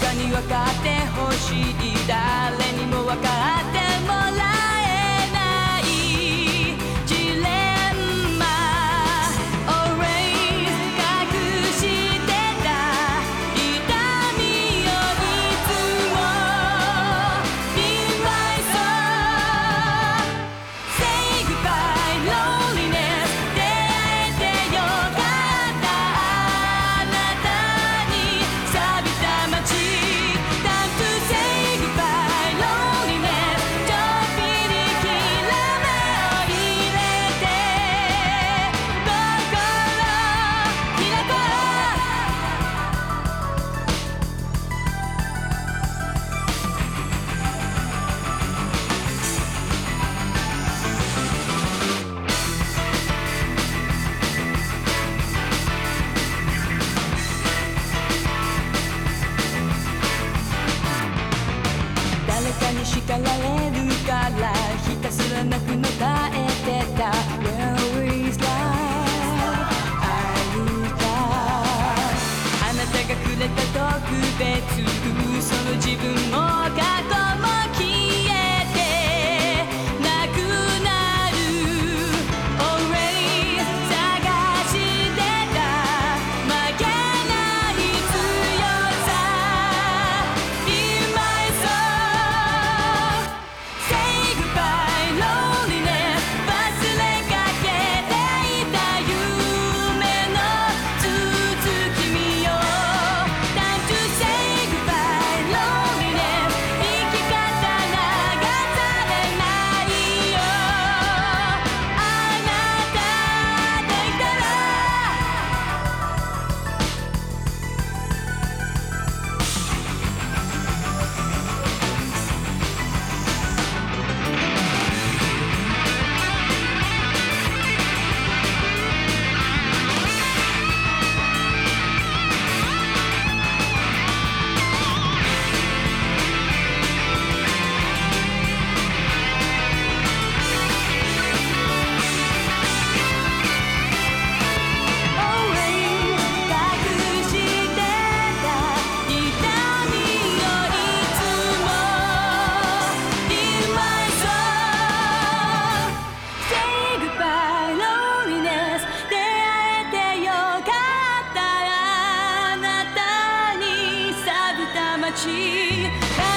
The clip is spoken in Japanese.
かに分かってほしい。誰にも分からない。に叱られるからひたすら泣くの耐えてた、ti.